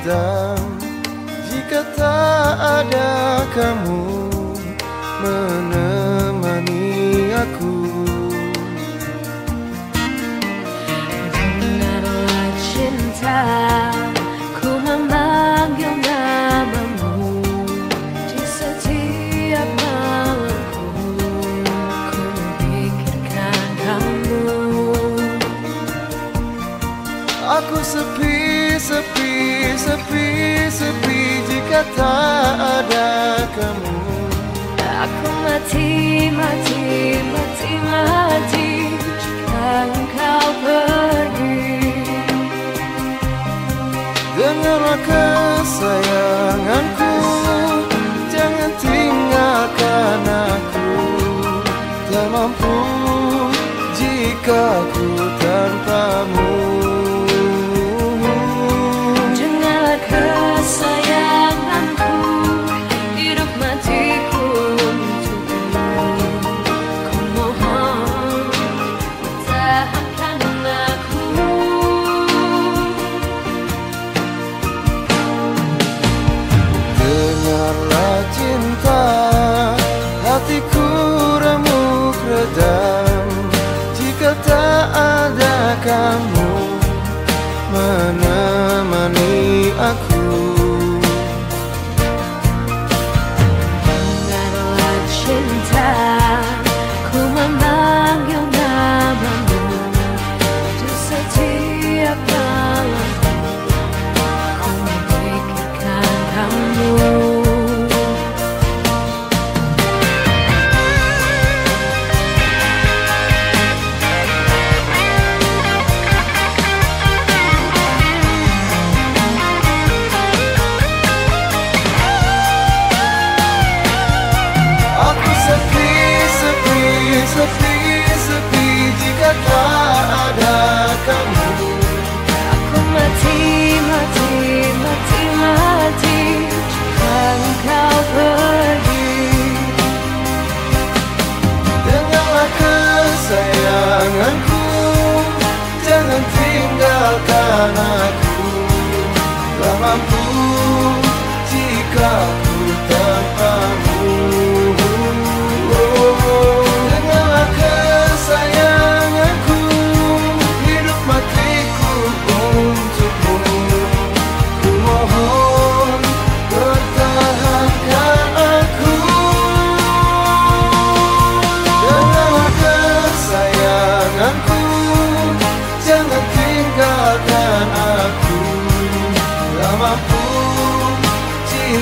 hitam Jika tak ada kamu menemani aku. tak ada kamu. Aku mati, mati, mati, mati. Jika engkau pergi. Dengarlah kesayanganku. Jangan tinggalkan aku. Tak mampu jika ku tanpamu. かなく